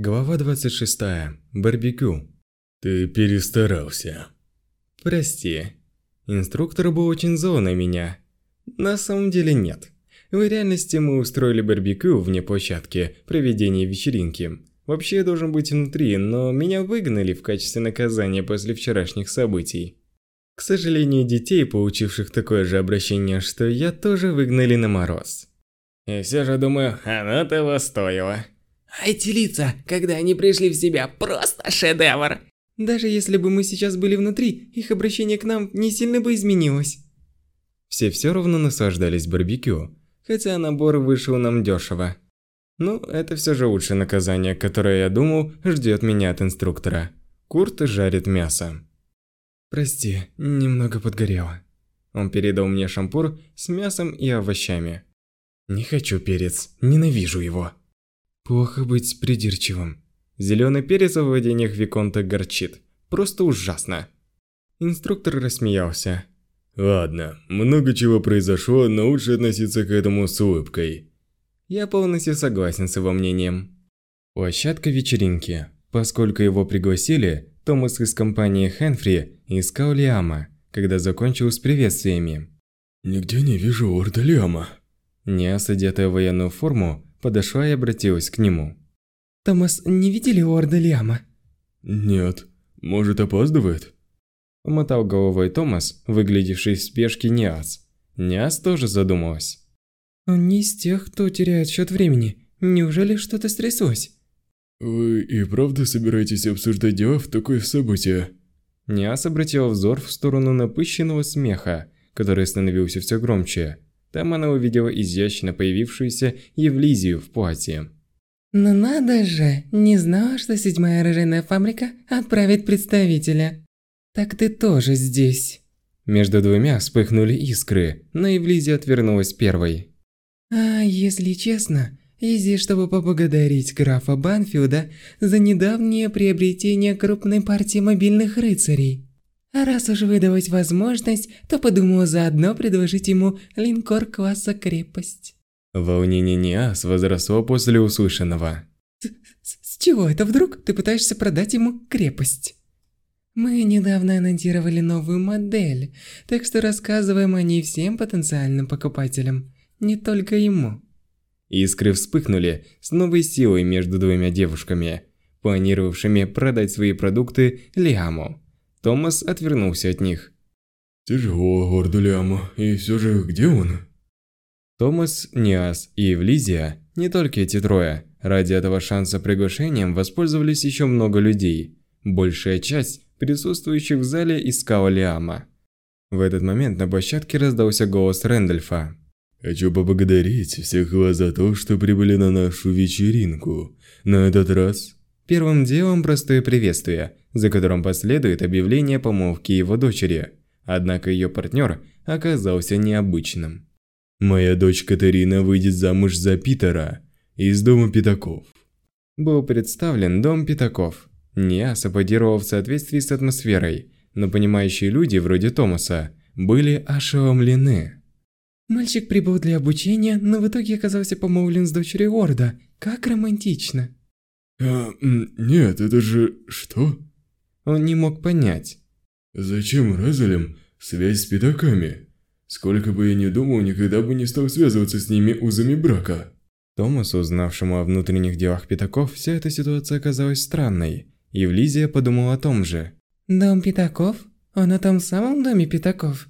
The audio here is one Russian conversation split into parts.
Глава 26. Барбекю. Ты перестарался. Прости. Инструктор был очень зол на меня. На самом деле нет. В реальности мы устроили барбекю вне площадки, проведения вечеринки. Вообще я должен быть внутри, но меня выгнали в качестве наказания после вчерашних событий. К сожалению, детей, получивших такое же обращение, что я, тоже выгнали на мороз. И все же думаю, оно того стоило. А эти лица, когда они пришли в себя, просто шедевр. Даже если бы мы сейчас были внутри, их обращение к нам не сильно бы изменилось. Все все равно наслаждались барбекю, хотя набор вышел нам дешево. Ну, это все же лучшее наказание, которое, я думал, ждет меня от инструктора. Курт жарит мясо. Прости, немного подгорело. Он передал мне шампур с мясом и овощами. Не хочу перец, ненавижу его. Плохо быть придирчивым. Зеленый перец в владениях Виконта горчит. Просто ужасно. Инструктор рассмеялся. Ладно, много чего произошло, но лучше относиться к этому с улыбкой. Я полностью согласен с его мнением. Площадка вечеринки. Поскольку его пригласили, Томас из компании Хенфри искал Лиама, когда закончил с приветствиями. «Нигде не вижу Орда Лиама». Неас, одетая в военную форму, подошла и обратилась к нему. «Томас, не видели Орда Лиама?» «Нет. Может, опаздывает?» Умотал головой Томас, выглядевший в спешке Ниас. Ниас тоже задумалась. «Он не из тех, кто теряет счет времени. Неужели что-то стряслось?» «Вы и правда собираетесь обсуждать дела в такое событие?» Ниас обратила взор в сторону напыщенного смеха, который становился все громче. Там она увидела изящно появившуюся Евлизию в платье. «Ну надо же, не знала, что седьмая оружейная фабрика отправит представителя. Так ты тоже здесь». Между двумя вспыхнули искры, но Евлизия отвернулась первой. «А если честно, здесь, чтобы поблагодарить графа Банфилда за недавнее приобретение крупной партии мобильных рыцарей. А раз уж выдалась возможность, то подумала заодно предложить ему линкор класса «Крепость». Волнение Ниас возросло после услышанного. С, с чего это вдруг ты пытаешься продать ему крепость? Мы недавно анонсировали новую модель, так что рассказываем о ней всем потенциальным покупателям, не только ему. Искры вспыхнули с новой силой между двумя девушками, планировавшими продать свои продукты Лиаму. Томас отвернулся от них. «Тяжело Лиаму, и все же где он?» Томас, Ниас и Евлизия, не только эти трое, ради этого шанса приглашением воспользовались еще много людей. Большая часть присутствующих в зале искала Лиама. В этот момент на площадке раздался голос Рэндольфа. «Хочу поблагодарить всех вас за то, что прибыли на нашу вечеринку. На этот раз...» Первым делом простое приветствие, за которым последует объявление помолвки его дочери. Однако ее партнер оказался необычным. Моя дочь Катерина выйдет замуж за Питера из дома Пятаков. Был представлен дом Пятаков. Ниас аплодировал в соответствии с атмосферой, но понимающие люди вроде Томаса были ошеломлены. Мальчик прибыл для обучения, но в итоге оказался помолвлен с дочерью Орда. Как романтично. А, нет, это же... что? Он не мог понять. Зачем Разалем связь с пятаками? Сколько бы я ни думал, никогда бы не стал связываться с ними узами брака. Томасу, узнавшему о внутренних делах Пятаков, вся эта ситуация оказалась странной. И Евлизия подумала о том же. Дом Пятаков? Он о том самом доме Пятаков?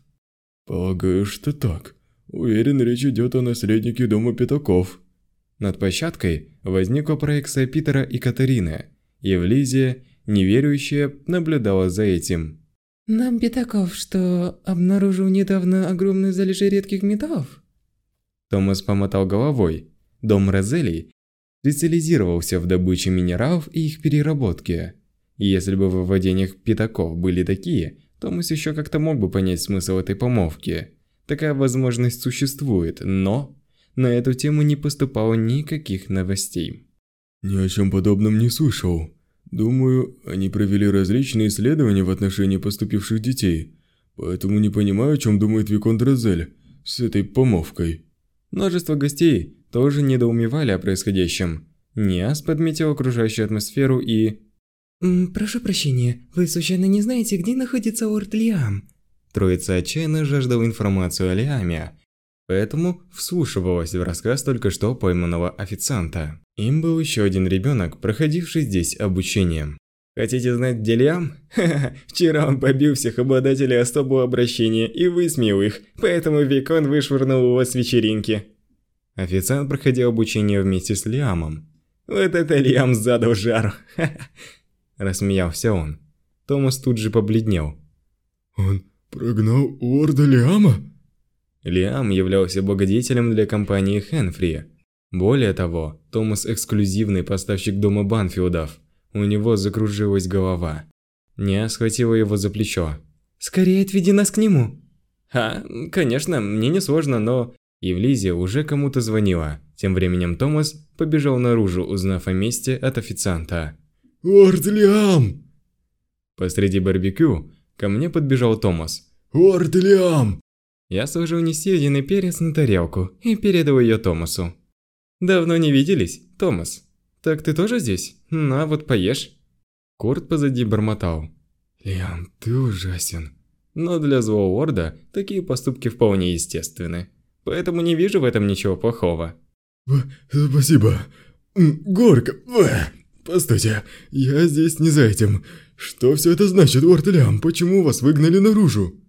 Полагаю, что так. Уверен, речь идет о наследнике дома Пятаков. Над площадкой возникла проекция Питера и Катерины. Евлизия, неверующая, наблюдала за этим. Нам Пятаков, что обнаружил недавно огромную залежи редких металлов? Томас помотал головой. Дом Розелий специализировался в добыче минералов и их переработке. И если бы во владениях Пятаков были такие, Томас еще как-то мог бы понять смысл этой помолвки. Такая возможность существует, но на эту тему не поступало никаких новостей. Ни о чем подобном не слышал. Думаю, они провели различные исследования в отношении поступивших детей, поэтому не понимаю, о чем думает Виконт Розель с этой помолвкой. Множество гостей тоже недоумевали о происходящем. Ниас подметил окружающую атмосферу и... «Прошу прощения, вы случайно не знаете, где находится Орд Лиам?» Троица отчаянно жаждала информацию о Лиаме, поэтому вслушивалась в рассказ только что пойманного официанта. Им был еще один ребенок, проходивший здесь обучение. Хотите знать, где? Ха-ха, вчера он побил всех обладателей особого обращения и высмеял их, поэтому Викон вышвырнул его с вечеринки. Официант проходил обучение вместе с Лиамом. Вот это Лиам задал жару, ха-ха. Рассмеялся он. Томас тут же побледнел. Он прогнал Орда Лиама? Лиам являлся благодетелем для компании Хенфри. Более того, Томас эксклюзивный поставщик дома Банфилдов. У него закружилась голова. Ня схватила его за плечо. «Скорее отведи нас к нему!» «А, конечно, мне не сложно, но...» Евлизия уже кому-то звонила. Тем временем Томас побежал наружу, узнав о месте от официанта. Орд Лиам! Посреди барбекю ко мне подбежал Томас. Орд Лиам! Я сложил несъеденный перец на тарелку и передал ее Томасу. «Давно не виделись, Томас. Так ты тоже здесь? На, вот поешь». Курт позади бормотал. «Лиам, ты ужасен». Но для злого Орда такие поступки вполне естественны. Поэтому не вижу в этом ничего плохого. Спасибо. М, Горько. Бэ. Постойте, я здесь не за этим. Что все это значит, Орд Лиам? Почему вас выгнали наружу?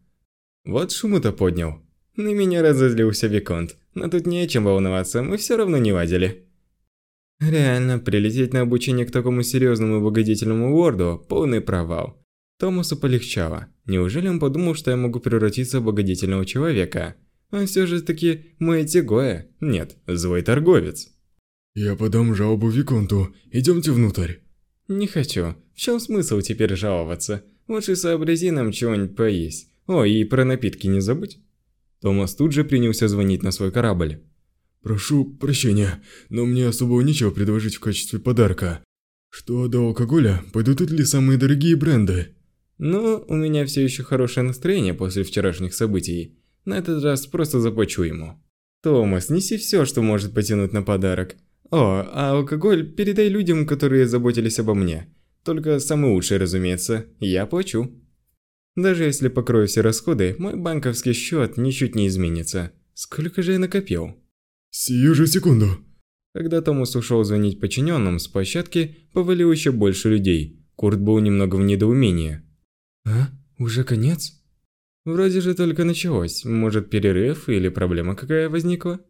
Вот шуму-то поднял. На меня разозлился Виконт, но тут не о чем волноваться, мы все равно не ладили. Реально, прилететь на обучение к такому серьезному и благодетельному лорду – полный провал. Томасу полегчало. Неужели он подумал, что я могу превратиться в благодетельного человека? Он все же таки мой Тигоя. Нет, злой торговец. Я подам жалобу Виконту. Идемте внутрь. Не хочу. В чем смысл теперь жаловаться? Лучше сообрази нам чего-нибудь поесть. О, и про напитки не забудь. Томас тут же принялся звонить на свой корабль. Прошу прощения, но мне особо нечего предложить в качестве подарка. Что до алкоголя, подойдут ли самые дорогие бренды? Но у меня все еще хорошее настроение после вчерашних событий. На этот раз просто заплачу ему. Томас, неси все, что может потянуть на подарок. О, а алкоголь передай людям, которые заботились обо мне. Только самый лучший, разумеется, я плачу. Даже если покрою все расходы, мой банковский счет ничуть не изменится. Сколько же я накопил? Сию же секунду. Когда Томас ушел звонить подчиненным с площадки, повалил еще больше людей. Курт был немного в недоумении. А? Уже конец? Вроде же только началось. Может, перерыв или проблема какая возникла?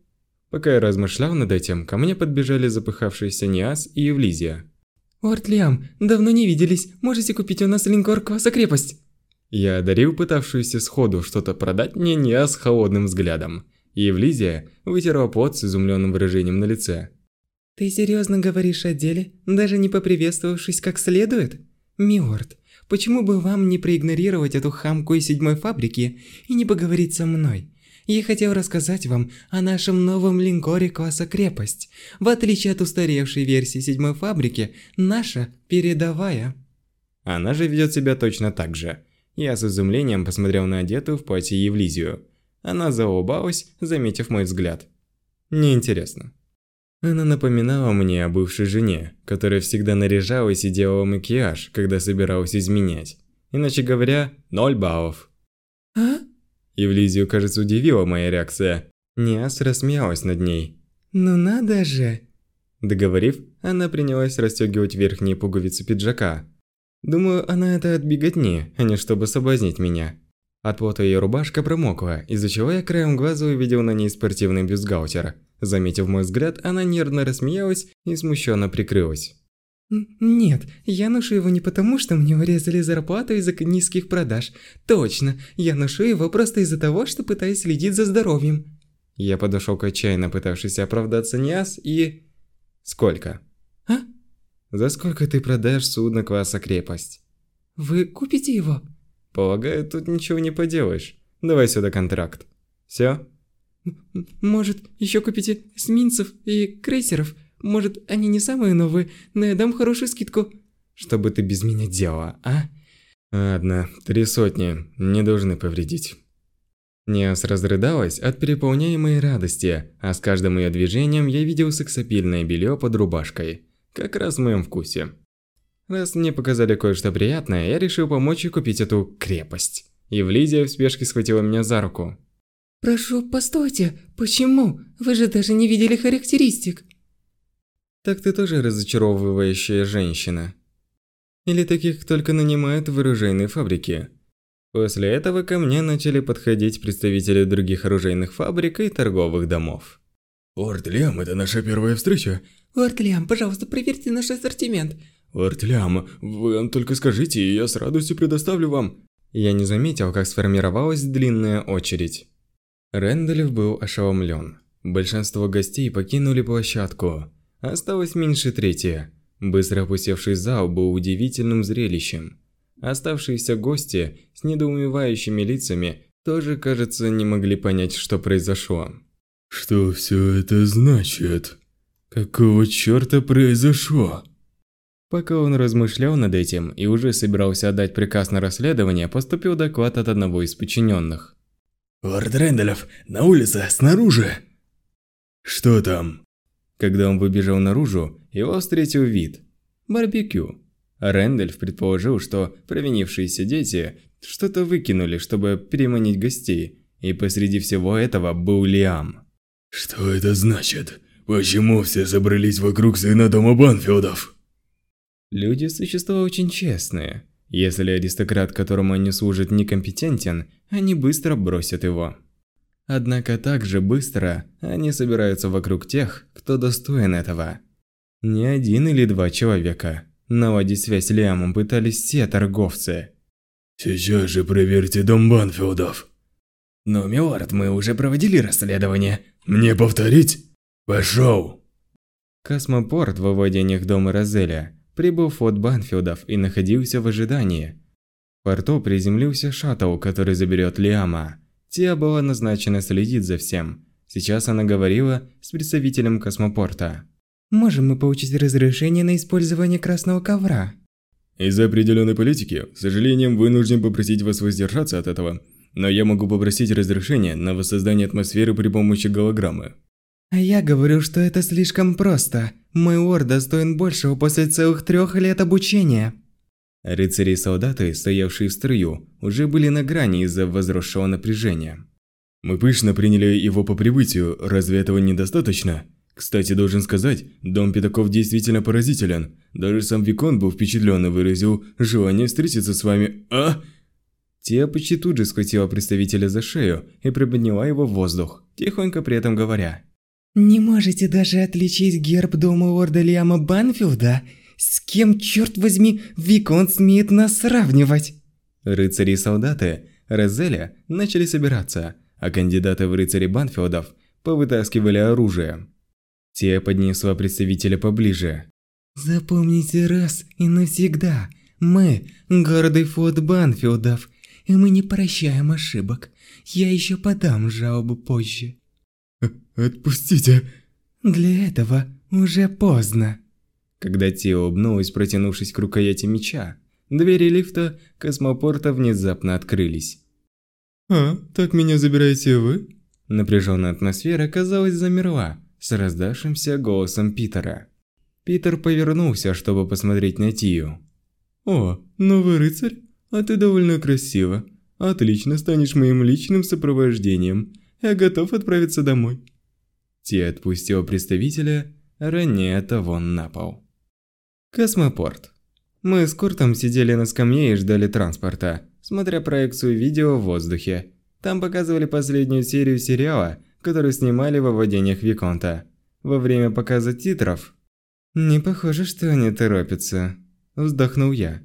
Пока я размышлял над этим, ко мне подбежали запыхавшиеся Ниас и Евлизия. «Орд Лиам, давно не виделись. Можете купить у нас линкор Кваса Крепость?» Я одарил пытавшуюся сходу что-то продать мне Ниас холодным взглядом. И Евлизия вытерла пот с изумленным выражением на лице. «Ты серьезно говоришь о деле, даже не поприветствовавшись как следует? Миорд, почему бы вам не проигнорировать эту хамку из седьмой фабрики и не поговорить со мной? Я хотел рассказать вам о нашем новом линкоре класса «Крепость». В отличие от устаревшей версии седьмой фабрики, наша передовая. Она же ведет себя точно так же. Я с изумлением посмотрел на одетую в платье Евлизию. Она заулыбалась, заметив мой взгляд. Неинтересно. Она напоминала мне о бывшей жене, которая всегда наряжалась и делала макияж, когда собиралась изменять. Иначе говоря, ноль баллов. А? Евлизию, кажется, удивила моя реакция. Ниас рассмеялась над ней. Ну надо же. Договорив, она принялась расстегивать верхние пуговицы пиджака. Думаю, она это от беготни, а не чтобы соблазнить меня. От пота ее рубашка промокла, из-за чего я краем глаза увидел на ней спортивный бюстгальтер. Заметив мой взгляд, она нервно рассмеялась и смущенно прикрылась. «Нет, я ношу его не потому, что мне урезали зарплату из-за низких продаж. Точно, я ношу его просто из-за того, что пытаюсь следить за здоровьем». Я подошел к отчаянно пытавшейся оправдаться Ниас и... Сколько? За сколько ты продашь судно класса крепость? Вы купите его? Полагаю, тут ничего не поделаешь. Давай сюда контракт. Все? Может, еще купите эсминцев и крейсеров? Может, они не самые новые, но я дам хорошую скидку. Что бы ты без меня делала, а? Ладно, три сотни, не должны повредить. Неос разрыдалась от переполняемой радости, а с каждым ее движением я видел сексапильное белье под рубашкой. Как раз в моем вкусе. Раз мне показали кое-что приятное, я решил помочь и купить эту крепость. Евлидия в спешке схватила меня за руку. Прошу, постойте. Почему? Вы же даже не видели характеристик. Так ты тоже разочаровывающая женщина. Или таких только нанимают в оружейной фабрике. После этого ко мне начали подходить представители других оружейных фабрик и торговых домов. Лорд Лиам, это наша первая встреча. Лорд Лиам, пожалуйста, проверьте наш ассортимент. Лорд Лиам, вы только скажите, и я с радостью предоставлю вам. Я не заметил, как сформировалась длинная очередь. Рэндальф был ошеломлен. Большинство гостей покинули площадку. Осталось меньше трети. Быстро опустевший зал был удивительным зрелищем. Оставшиеся гости с недоумевающими лицами тоже, кажется, не могли понять, что произошло. Что все это значит? Какого черта произошло? Пока он размышлял над этим и уже собирался отдать приказ на расследование, поступил доклад от одного из подчиненных. «Лорд Рэндалф, на улице, снаружи!» «Что там?» Когда он выбежал наружу, его встретил вид – барбекю. Рэндальф предположил, что провинившиеся дети что-то выкинули, чтобы переманить гостей, и посреди всего этого был Лиам. «Что это значит? Почему все собрались вокруг сына дома Банфилдов?» Люди – существа очень честные. Если аристократ, которому они служат, некомпетентен, они быстро бросят его. Однако также быстро они собираются вокруг тех, кто достоин этого. Не один или два человека. Наладить связь с Лиамом пытались все торговцы. «Сейчас же проверьте дом Банфилдов». «Но, милорд, мы уже проводили расследование». «Мне повторить? Пошел!» Космопорт во владениях дома Розеля прибыл в флот Банфилдов и находился в ожидании. В порту приземлился шаттл, который заберет Лиама. Тия была назначена следить за всем. Сейчас она говорила с представителем космопорта. Можем мы получить разрешение на использование красного ковра? Из-за определенной политики, к сожалению, вынужден попросить вас воздержаться от этого. Но я могу попросить разрешение на воссоздание атмосферы при помощи голограммы. Я говорю, что это слишком просто. Мой ор достоин большего после целых трех лет обучения. Рыцари и солдаты, стоявшие в строю, уже были на грани из-за возросшего напряжения. Мы пышно приняли его по прибытию, разве этого недостаточно? Кстати, должен сказать, дом Пятаков действительно поразителен. Даже сам Викон был впечатлен и выразил желание встретиться с вами. А? Тия почти тут же схватила представителя за шею и приподняла его в воздух, тихонько при этом говоря. Не можете даже отличить герб дома лорда Лиама Банфилда? С кем, черт возьми, Викон смеет нас сравнивать? Рыцари и солдаты Розеля начали собираться, а кандидаты в рыцари Банфилдов повытаскивали оружие. Те поднесла представителя поближе. Запомните раз и навсегда. Мы – гордый флот Банфилдов, и мы не прощаем ошибок. Я еще подам жалобу позже. «Отпустите!» «Для этого уже поздно!» Когда Тия улыбнулась, протянувшись к рукояти меча, двери лифта космопорта внезапно открылись. «А, так меня забираете вы?» Напряженная атмосфера, казалось, замерла с раздавшимся голосом Питера. Питер повернулся, чтобы посмотреть на Тию. «О, новый рыцарь? А ты довольно красива. Отлично, станешь моим личным сопровождением. Я готов отправиться домой». Ти отпустил представителя, роняя того на пол. Космопорт. Мы с Куртом сидели на скамье и ждали транспорта, смотря проекцию видео в воздухе. Там показывали последнюю серию сериала, который снимали во владениях Виконта. Во время показа титров... Не похоже, что они торопятся. Вздохнул я.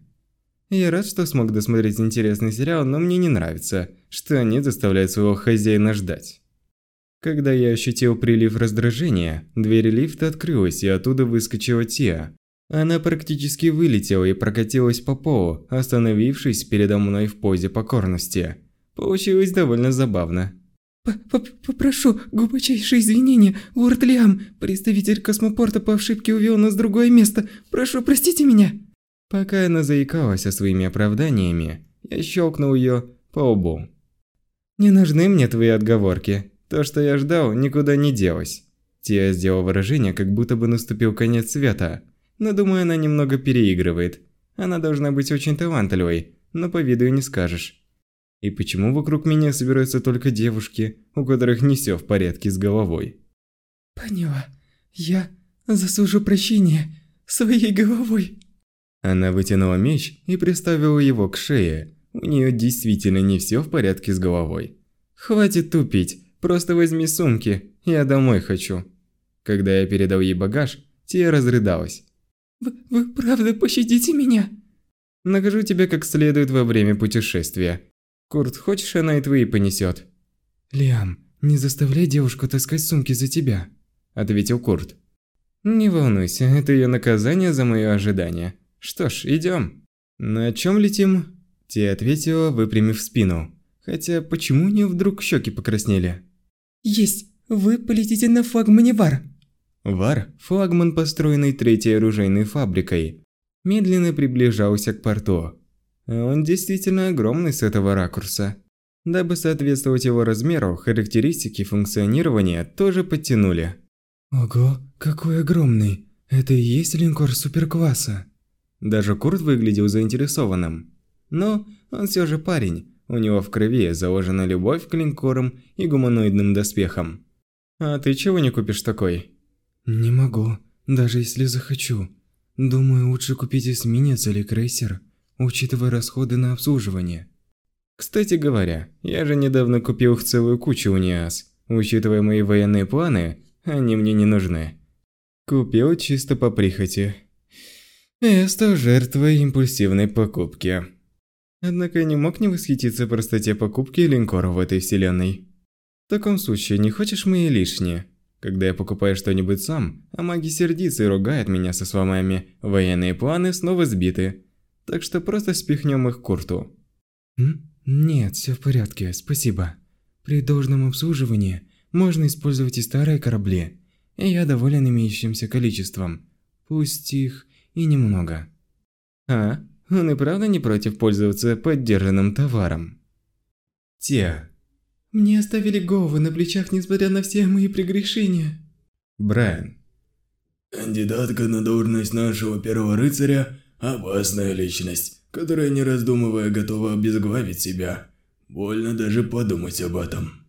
Я рад, что смог досмотреть интересный сериал, но мне не нравится, что они заставляют своего хозяина ждать. Когда я ощутил прилив раздражения, дверь лифта открылась и оттуда выскочила Тия. Она практически вылетела и прокатилась по полу, остановившись передо мной в позе покорности. Получилось довольно забавно. «Попрошу глубочайшие извинения, лорд Лиам. Представитель космопорта по ошибке увел нас в другое место. Прошу, простите меня!» Пока она заикалась со своими оправданиями, я щелкнул ее по лбу. «Не нужны мне твои отговорки. То, что я ждал, никуда не делось. Тия сделал выражение, как будто бы наступил конец света. но думаю, она немного переигрывает. Она должна быть очень талантливой, но по виду и не скажешь. И почему вокруг меня собираются только девушки, у которых не все в порядке с головой? Поняла. Я заслужу прощения своей головой. Она вытянула меч и приставила его к шее. У нее действительно не все в порядке с головой. Хватит тупить, просто возьми сумки, я домой хочу. Когда я передал ей багаж, Тия разрыдалась. Вы, вы правда пощадите меня? Накажу тебя как следует во время путешествия. Курт, хочешь, она и твои понесет? Лиам, не заставляй девушку таскать сумки за тебя, ответил Курт. Не волнуйся, это ее наказание за мое ожидание. Что ж, идем. На чем летим? Тия ответила, выпрямив спину. Хотя почему у нее вдруг щеки покраснели? Есть. Вы полетите на флагмане Вар. Вар, флагман, построенный третьей оружейной фабрикой, медленно приближался к порту. Он действительно огромный с этого ракурса. Дабы соответствовать его размеру, характеристики функционирования тоже подтянули. Ого, какой огромный. Это и есть линкор суперкласса. Даже Курт выглядел заинтересованным. Но он все же парень. У него в крови заложена любовь к линкорам и гуманоидным доспехам. А ты чего не купишь такой? Не могу, даже если захочу. Думаю, лучше купить эсминец или крейсер, учитывая расходы на обслуживание. Кстати говоря, я же недавно купил их целую кучу униас. Учитывая мои военные планы, они мне не нужны. Купил чисто по прихоти. Я стал жертвой импульсивной покупки. Однако я не мог не восхититься простоте покупки линкора в этой вселенной. В таком случае, не хочешь мои лишние? Когда я покупаю что-нибудь сам, а маги сердится и ругают меня со словами «военные планы снова сбиты», так что просто спихнем их к Курту. М? Нет, все в порядке, спасибо. При должном обслуживании можно использовать и старые корабли, и я доволен имеющимся количеством, пусть их и немного. А, он и правда не против пользоваться поддержанным товаром. Те, мне оставили головы на плечах, несмотря на все мои прегрешения. Брайан. Кандидатка на должность нашего первого рыцаря – опасная личность, которая, не раздумывая, готова обезглавить себя. Больно даже подумать об этом.